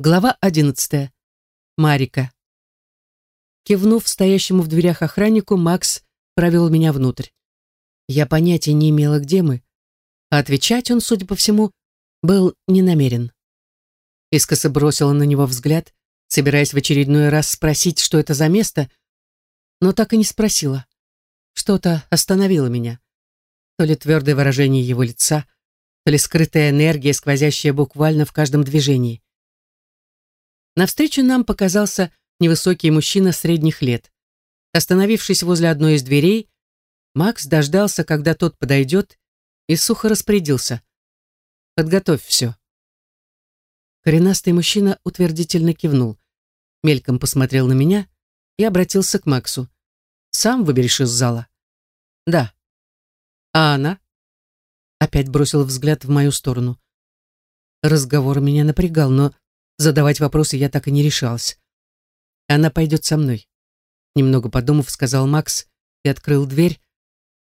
Глава одиннадцатая. Марика. Кивнув стоящему в дверях охраннику, Макс провел меня внутрь. Я понятия не имела, где мы, а отвечать он, судя по всему, был не намерен. Искоса бросила на него взгляд, собираясь в очередной раз спросить, что это за место, но так и не спросила. Что-то остановило меня. То ли твердое выражение его лица, то ли скрытая энергия, сквозящая буквально в каждом движении. Навстречу нам показался невысокий мужчина средних лет. Остановившись возле одной из дверей, Макс дождался, когда тот подойдет, и сухо распорядился. «Подготовь все». Коренастый мужчина утвердительно кивнул, мельком посмотрел на меня и обратился к Максу. «Сам выберешь из зала?» «Да». «А она?» Опять бросил взгляд в мою сторону. Разговор меня напрягал, но Задавать вопросы я так и не решалась. Она пойдет со мной. Немного подумав, сказал Макс и открыл дверь,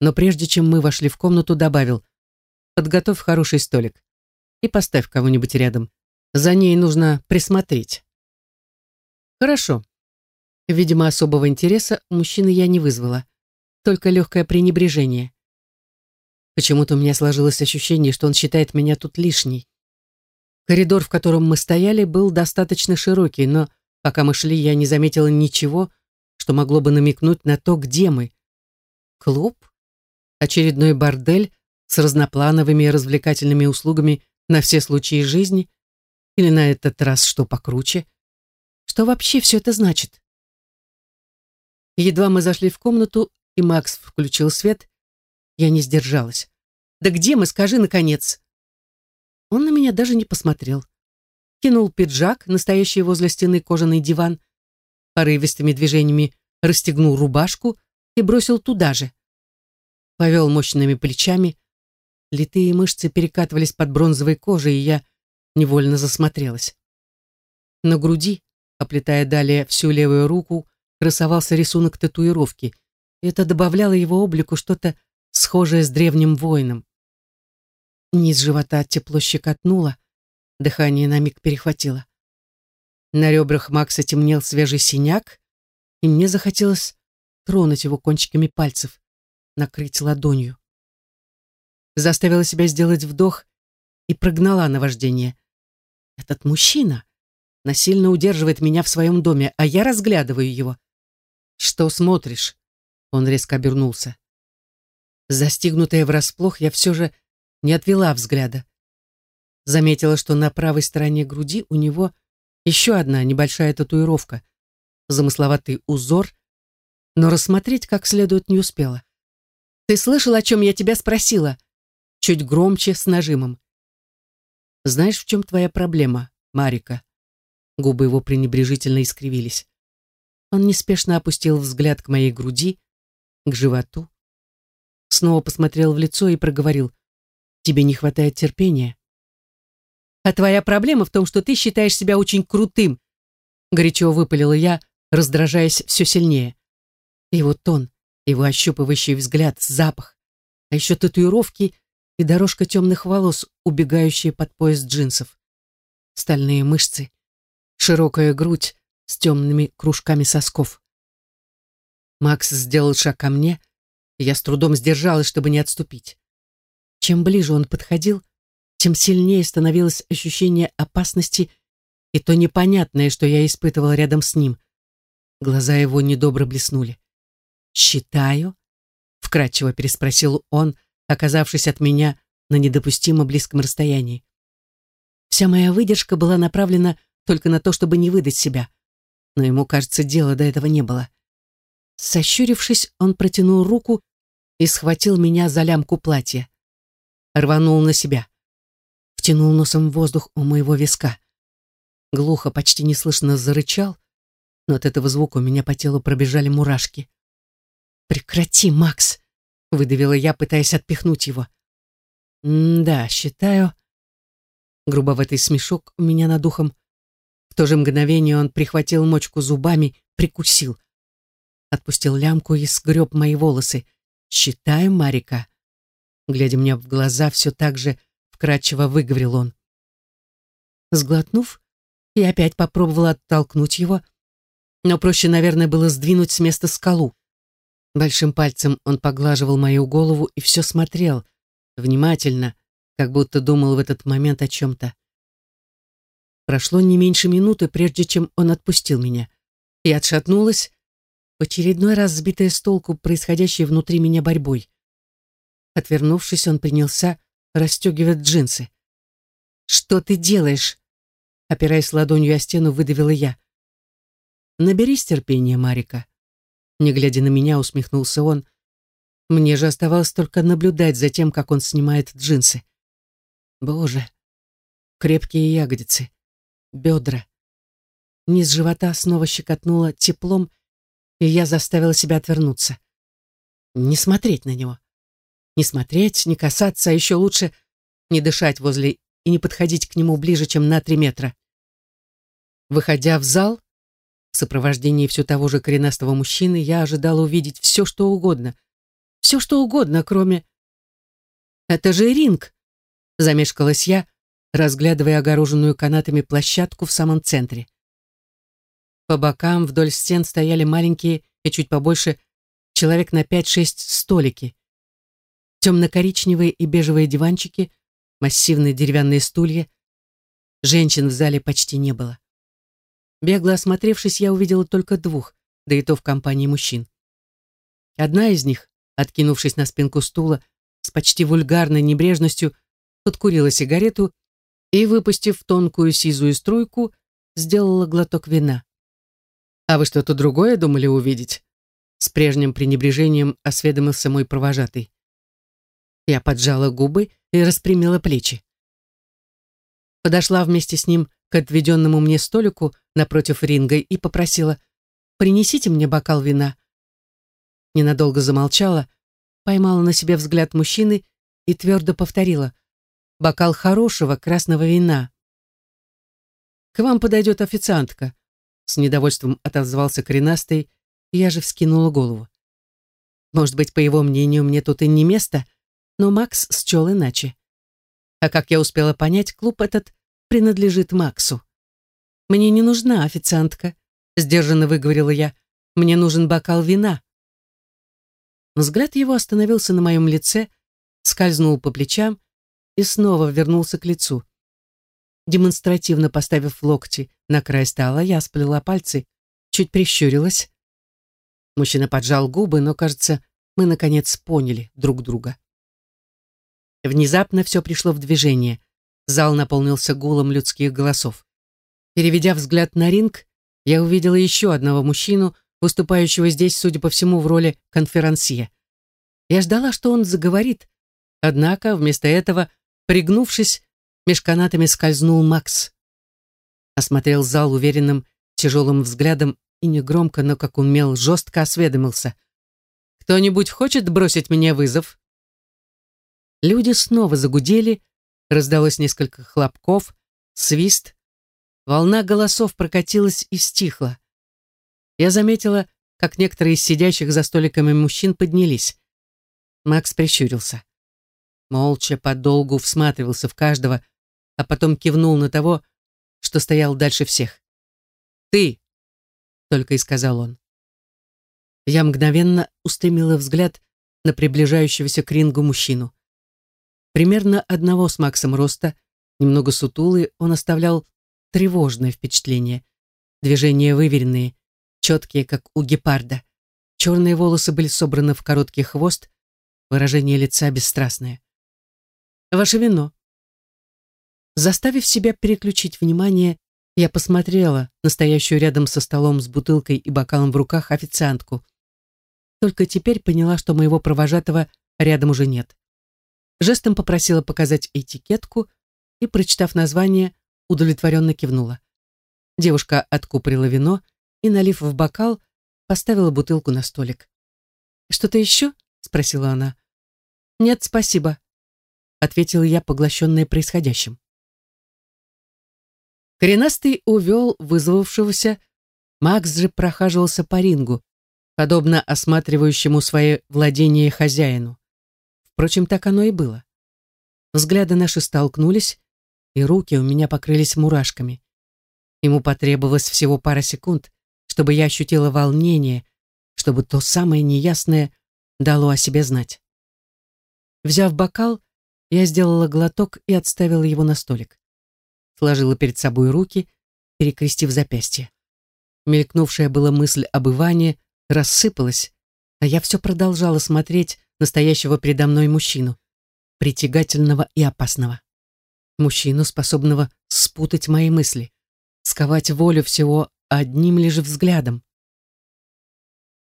но прежде чем мы вошли в комнату, добавил «Подготовь хороший столик и поставь кого-нибудь рядом. За ней нужно присмотреть». «Хорошо». Видимо, особого интереса мужчины я не вызвала, только легкое пренебрежение. Почему-то у меня сложилось ощущение, что он считает меня тут лишней. Коридор, в котором мы стояли, был достаточно широкий, но пока мы шли, я не заметила ничего, что могло бы намекнуть на то, где мы. Клуб? Очередной бордель с разноплановыми развлекательными услугами на все случаи жизни? Или на этот раз что покруче? Что вообще все это значит? Едва мы зашли в комнату, и Макс включил свет, я не сдержалась. «Да где мы, скажи, наконец?» Он на меня даже не посмотрел. Кинул пиджак, настоящий возле стены кожаный диван, порывистыми движениями расстегнул рубашку и бросил туда же. Повел мощными плечами. Литые мышцы перекатывались под бронзовой кожей, и я невольно засмотрелась. На груди, оплетая далее всю левую руку, красовался рисунок татуировки, и это добавляло его облику что-то схожее с древним воином. Низ живота тепло щекотнуло, дыхание на миг перехватило. На ребрах Макса темнел свежий синяк, и мне захотелось тронуть его кончиками пальцев, накрыть ладонью. Заставила себя сделать вдох и прогнала наваждение. Этот мужчина насильно удерживает меня в своем доме, а я разглядываю его. «Что смотришь?» Он резко обернулся. Застигнутая врасплох, я все же не отвела взгляда. Заметила, что на правой стороне груди у него еще одна небольшая татуировка, замысловатый узор, но рассмотреть как следует не успела. «Ты слышал, о чем я тебя спросила?» Чуть громче, с нажимом. «Знаешь, в чем твоя проблема, Марика?» Губы его пренебрежительно искривились. Он неспешно опустил взгляд к моей груди, к животу, снова посмотрел в лицо и проговорил. Тебе не хватает терпения. А твоя проблема в том, что ты считаешь себя очень крутым, горячо выпалила я, раздражаясь все сильнее. Его тон, его ощупывающий взгляд, запах, а еще татуировки и дорожка темных волос, убегающие под пояс джинсов. Стальные мышцы, широкая грудь с темными кружками сосков. Макс сделал шаг ко мне, и я с трудом сдержалась, чтобы не отступить. Чем ближе он подходил, тем сильнее становилось ощущение опасности и то непонятное, что я испытывал рядом с ним. Глаза его недобро блеснули. «Считаю?» — вкратчиво переспросил он, оказавшись от меня на недопустимо близком расстоянии. Вся моя выдержка была направлена только на то, чтобы не выдать себя, но ему, кажется, дела до этого не было. Сощурившись, он протянул руку и схватил меня за лямку платья рванул на себя. Втянул носом воздух у моего виска. Глухо, почти неслышно зарычал, но от этого звука у меня по телу пробежали мурашки. «Прекрати, Макс!» — выдавила я, пытаясь отпихнуть его. «Да, считаю...» Грубоватый смешок у меня над ухом. В то же мгновение он прихватил мочку зубами, прикусил. Отпустил лямку и сгреб мои волосы. «Считаю, Марика, Глядя мне в глаза, все так же вкрадчиво выговорил он. Сглотнув, Я опять попробовала оттолкнуть его, но проще, наверное, было сдвинуть с места скалу. Большим пальцем он поглаживал мою голову и все смотрел, внимательно, как будто думал в этот момент о чем-то. Прошло не меньше минуты, прежде чем он отпустил меня. Я отшатнулась, в очередной раз сбитая с толку происходящей внутри меня борьбой. Отвернувшись, он принялся расстегивать джинсы. «Что ты делаешь?» Опираясь ладонью о стену, выдавила я. «Наберись терпения, Марика». Не глядя на меня, усмехнулся он. Мне же оставалось только наблюдать за тем, как он снимает джинсы. Боже, крепкие ягодицы, бедра. Низ живота снова щекотнуло теплом, и я заставила себя отвернуться. Не смотреть на него. Не смотреть, не касаться, а еще лучше не дышать возле и не подходить к нему ближе, чем на три метра. Выходя в зал, в сопровождении все того же коренастого мужчины, я ожидала увидеть все, что угодно. Все, что угодно, кроме... «Это же ринг!» — замешкалась я, разглядывая огороженную канатами площадку в самом центре. По бокам вдоль стен стояли маленькие и чуть побольше человек на пять-шесть столики темно-коричневые и бежевые диванчики, массивные деревянные стулья. Женщин в зале почти не было. Бегло осмотревшись, я увидела только двух, да и то в компании мужчин. Одна из них, откинувшись на спинку стула, с почти вульгарной небрежностью, подкурила сигарету и, выпустив тонкую сизую струйку, сделала глоток вина. «А вы что-то другое думали увидеть?» С прежним пренебрежением осведомился мой провожатый. Я поджала губы и распрямила плечи. Подошла вместе с ним к отведенному мне столику напротив ринга и попросила «Принесите мне бокал вина». Ненадолго замолчала, поймала на себе взгляд мужчины и твердо повторила «Бокал хорошего красного вина». «К вам подойдет официантка», — с недовольством отозвался коренастый, я же вскинула голову. «Может быть, по его мнению, мне тут и не место?» Но Макс счел иначе. А как я успела понять, клуб этот принадлежит Максу. «Мне не нужна официантка», — сдержанно выговорила я. «Мне нужен бокал вина». Взгляд его остановился на моем лице, скользнул по плечам и снова вернулся к лицу. Демонстративно поставив локти на край стола, я сплела пальцы, чуть прищурилась. Мужчина поджал губы, но, кажется, мы, наконец, поняли друг друга. Внезапно все пришло в движение. Зал наполнился гулом людских голосов. Переведя взгляд на ринг, я увидела еще одного мужчину, выступающего здесь, судя по всему, в роли конферансье. Я ждала, что он заговорит, однако вместо этого, пригнувшись, меж канатами скользнул Макс. Осмотрел зал уверенным, тяжелым взглядом и негромко, но как умел, жестко осведомился. «Кто-нибудь хочет бросить мне вызов?» Люди снова загудели, раздалось несколько хлопков, свист. Волна голосов прокатилась и стихла. Я заметила, как некоторые из сидящих за столиками мужчин поднялись. Макс прищурился. Молча подолгу всматривался в каждого, а потом кивнул на того, что стоял дальше всех. «Ты!» — только и сказал он. Я мгновенно устремила взгляд на приближающегося к рингу мужчину. Примерно одного с Максом роста, немного сутулый, он оставлял тревожное впечатление. Движения выверенные, четкие, как у гепарда. Черные волосы были собраны в короткий хвост, выражение лица бесстрастное. «Ваше вино». Заставив себя переключить внимание, я посмотрела на стоящую рядом со столом с бутылкой и бокалом в руках официантку. Только теперь поняла, что моего провожатого рядом уже нет жестом попросила показать этикетку и, прочитав название, удовлетворенно кивнула. Девушка откупорила вино и, налив в бокал, поставила бутылку на столик. «Что-то еще?» — спросила она. «Нет, спасибо», — ответила я, поглощенная происходящим. Коренастый увел вызвавшегося, Макс же прохаживался по рингу, подобно осматривающему свои владения хозяину. Впрочем, так оно и было. Взгляды наши столкнулись, и руки у меня покрылись мурашками. Ему потребовалось всего пара секунд, чтобы я ощутила волнение, чтобы то самое неясное дало о себе знать. Взяв бокал, я сделала глоток и отставила его на столик. Сложила перед собой руки, перекрестив запястье. Мелькнувшая была мысль об Иване рассыпалась, а я все продолжала смотреть настоящего передо мной мужчину, притягательного и опасного. Мужчину, способного спутать мои мысли, сковать волю всего одним лишь взглядом.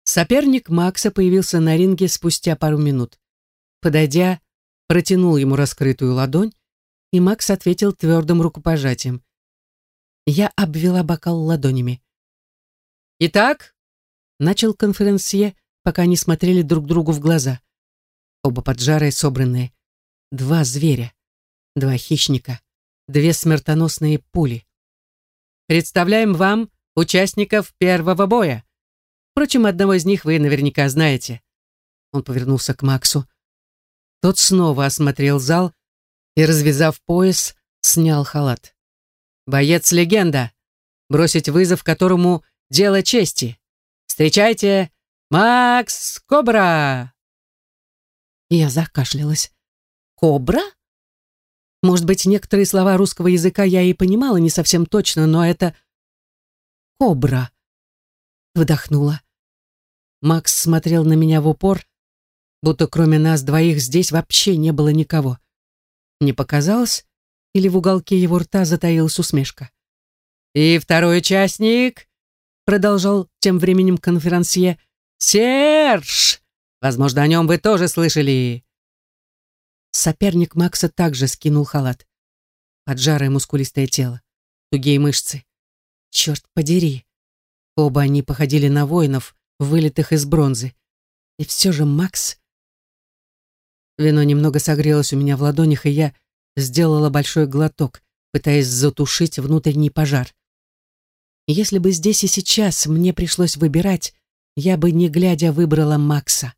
Соперник Макса появился на ринге спустя пару минут. Подойдя, протянул ему раскрытую ладонь, и Макс ответил твердым рукопожатием. Я обвела бокал ладонями. «Итак», — начал конференсье, пока они смотрели друг другу в глаза. Оба поджарые, собранные. Два зверя, два хищника, две смертоносные пули. «Представляем вам участников первого боя. Впрочем, одного из них вы наверняка знаете». Он повернулся к Максу. Тот снова осмотрел зал и, развязав пояс, снял халат. «Боец-легенда! Бросить вызов которому дело чести! Встречайте, Макс Кобра!» Я закашлялась. «Кобра?» Может быть, некоторые слова русского языка я и понимала не совсем точно, но это «Кобра». Вдохнула. Макс смотрел на меня в упор, будто кроме нас двоих здесь вообще не было никого. Не показалось, или в уголке его рта затаилась усмешка. «И второй участник», — продолжал тем временем конферансье, «Серж! Возможно, о нем вы тоже слышали». Соперник Макса также скинул халат. Поджарое мускулистое тело, тугие мышцы. Черт подери. Оба они походили на воинов, вылитых из бронзы. И все же Макс... Вино немного согрелось у меня в ладонях, и я сделала большой глоток, пытаясь затушить внутренний пожар. Если бы здесь и сейчас мне пришлось выбирать, я бы, не глядя, выбрала Макса.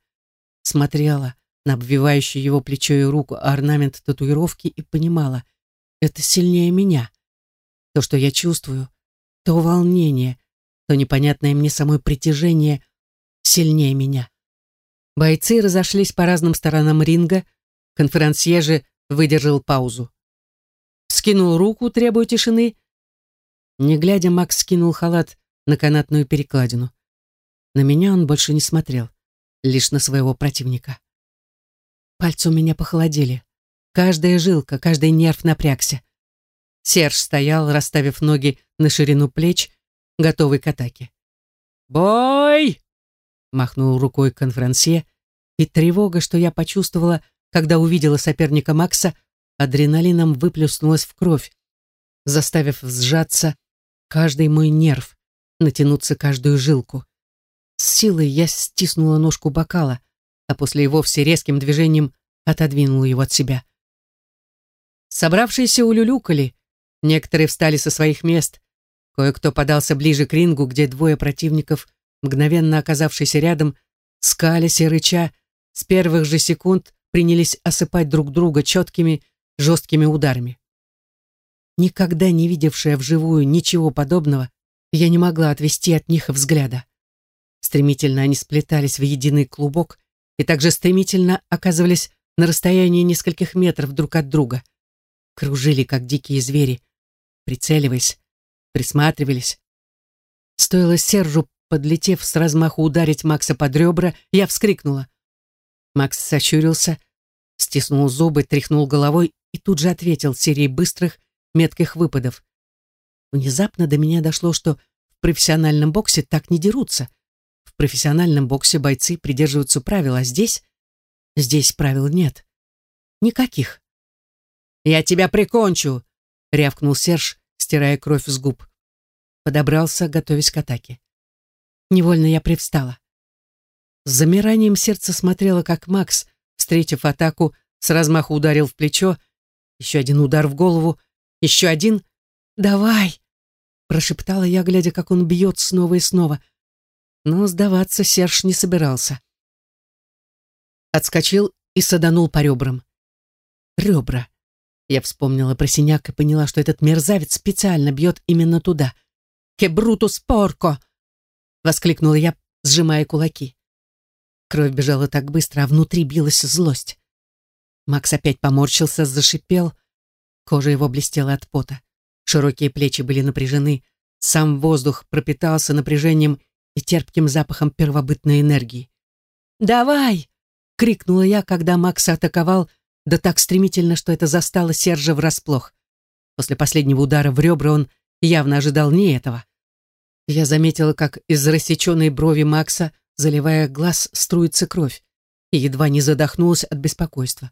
Смотрела на обвивающую его плечо и руку орнамент татуировки и понимала, это сильнее меня. То, что я чувствую, то волнение, то непонятное мне самой притяжение сильнее меня. Бойцы разошлись по разным сторонам ринга, конферансье же выдержал паузу. Скинул руку, требуя тишины. Не глядя, Макс скинул халат на канатную перекладину. На меня он больше не смотрел, лишь на своего противника. Пальцы у меня похолодели. Каждая жилка, каждый нерв напрягся. Серж стоял, расставив ноги на ширину плеч, готовый к атаке. «Бой!» — махнул рукой конферансье, и тревога, что я почувствовала, когда увидела соперника Макса, адреналином выплюснулась в кровь, заставив сжаться каждый мой нерв, натянуться каждую жилку. С силой я стиснула ножку бокала, а после и вовсе резким движением отодвинула его от себя. Собравшиеся улюлюкали, некоторые встали со своих мест, Кое-кто подался ближе к рингу, где двое противников, мгновенно оказавшиеся рядом, скались и рыча, с первых же секунд принялись осыпать друг друга четкими, жесткими ударами. Никогда не видевшая вживую ничего подобного, я не могла отвести от них взгляда. Стремительно они сплетались в единый клубок и также стремительно оказывались на расстоянии нескольких метров друг от друга. Кружили, как дикие звери, прицеливаясь, присматривались. Стоило Сержу, подлетев с размаху ударить Макса под ребра, я вскрикнула. Макс сощурился, стиснул зубы, тряхнул головой и тут же ответил серией быстрых, метких выпадов. Внезапно до меня дошло, что в профессиональном боксе так не дерутся. Профессиональном боксе бойцы придерживаются правил, а здесь... Здесь правил нет. Никаких. «Я тебя прикончу!» — рявкнул Серж, стирая кровь с губ. Подобрался, готовясь к атаке. Невольно я привстала. С замиранием сердца смотрела, как Макс, встретив атаку, с размаху ударил в плечо, еще один удар в голову, еще один «Давай!» прошептала я, глядя, как он бьет снова и снова. Но сдаваться Серж не собирался. Отскочил и саданул по ребрам. Ребра. Я вспомнила про синяк и поняла, что этот мерзавец специально бьет именно туда. «Кебрутус порко!» — воскликнула я, сжимая кулаки. Кровь бежала так быстро, а внутри билась злость. Макс опять поморщился, зашипел. Кожа его блестела от пота. Широкие плечи были напряжены. Сам воздух пропитался напряжением и терпким запахом первобытной энергии. «Давай!» — крикнула я, когда Макс атаковал, да так стремительно, что это застало Сержа врасплох. После последнего удара в ребра он явно ожидал не этого. Я заметила, как из рассеченной брови Макса, заливая глаз, струится кровь, и едва не задохнулась от беспокойства.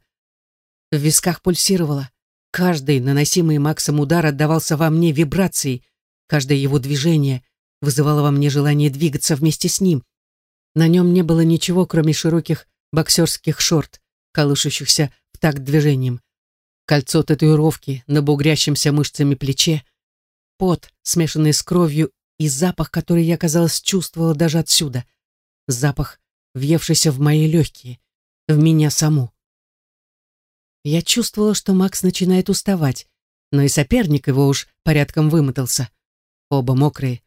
В висках пульсировало. Каждый наносимый Максом удар отдавался во мне вибрацией, каждое его движение вызывало во мне желание двигаться вместе с ним. На нем не было ничего, кроме широких боксерских шорт, колышущихся в такт движением. Кольцо татуировки на бугрящемся мышцами плече, пот, смешанный с кровью, и запах, который я, казалось, чувствовала даже отсюда. Запах, въевшийся в мои легкие, в меня саму. Я чувствовала, что Макс начинает уставать, но и соперник его уж порядком вымотался. Оба мокрые,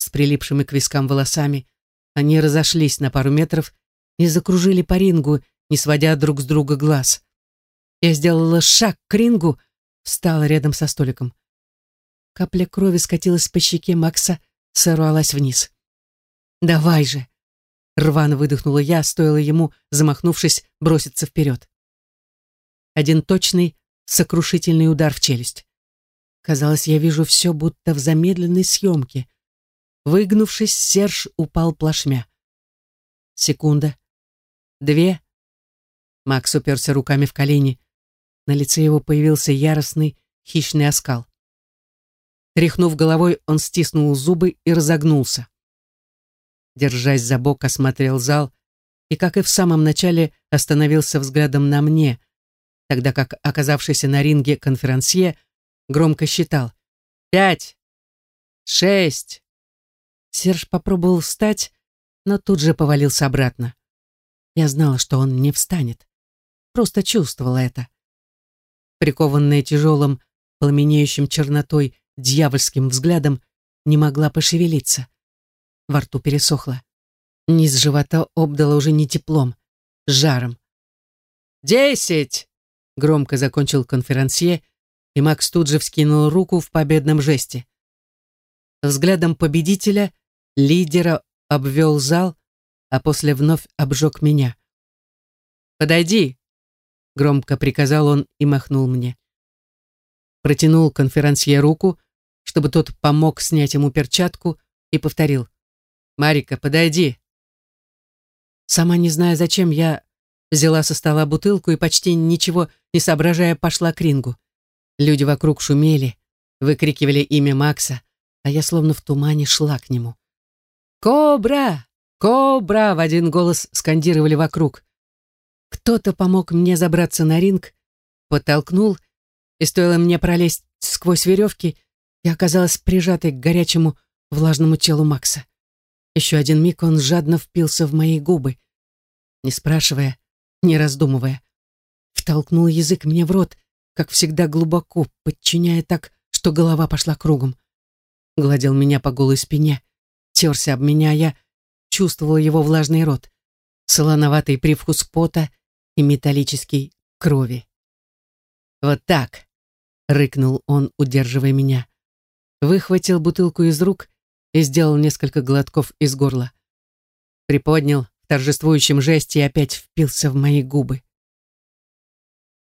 с прилипшими к вискам волосами, они разошлись на пару метров и закружили по рингу, не сводя друг с друга глаз. Я сделала шаг к рингу, встала рядом со столиком. Капля крови скатилась по щеке Макса, сорвалась вниз. «Давай же!» Рвано выдохнула я, стоило ему, замахнувшись, броситься вперед. Один точный, сокрушительный удар в челюсть. Казалось, я вижу все, будто в замедленной съемке. Выгнувшись, Серж упал плашмя. Секунда. Две. Макс уперся руками в колени. На лице его появился яростный, хищный оскал. Тряхнув головой, он стиснул зубы и разогнулся. Держась за бок, осмотрел зал и, как и в самом начале, остановился взглядом на мне, тогда как оказавшийся на ринге конферансье громко считал «Пять! Шесть!» Серж попробовал встать, но тут же повалился обратно. Я знала, что он не встанет. Просто чувствовала это. Прикованная тяжелым, пламенеющим чернотой дьявольским взглядом, не могла пошевелиться. Во рту пересохло. Низ живота обдало уже не теплом, жаром. «Десять!» — громко закончил конферансье, и Макс тут же вскинул руку в победном жесте. Взглядом победителя, лидера обвел зал, а после вновь обжег меня. «Подойди!» — громко приказал он и махнул мне. Протянул конферансье руку, чтобы тот помог снять ему перчатку, и повторил. «Марика, подойди!» Сама не зная зачем, я взяла со стола бутылку и почти ничего не соображая пошла к рингу. Люди вокруг шумели, выкрикивали имя Макса, а я словно в тумане шла к нему. «Кобра! Кобра!» — в один голос скандировали вокруг. Кто-то помог мне забраться на ринг, подтолкнул, и стоило мне пролезть сквозь веревки, я оказалась прижатой к горячему влажному телу Макса. Еще один миг он жадно впился в мои губы, не спрашивая, не раздумывая. Втолкнул язык мне в рот, как всегда глубоко, подчиняя так, что голова пошла кругом. Гладил меня по голой спине, терся об меня, я чувствовала его влажный рот, солоноватый привкус пота и металлический крови. «Вот так!» — рыкнул он, удерживая меня. Выхватил бутылку из рук и сделал несколько глотков из горла. Приподнял в торжествующем жесте и опять впился в мои губы.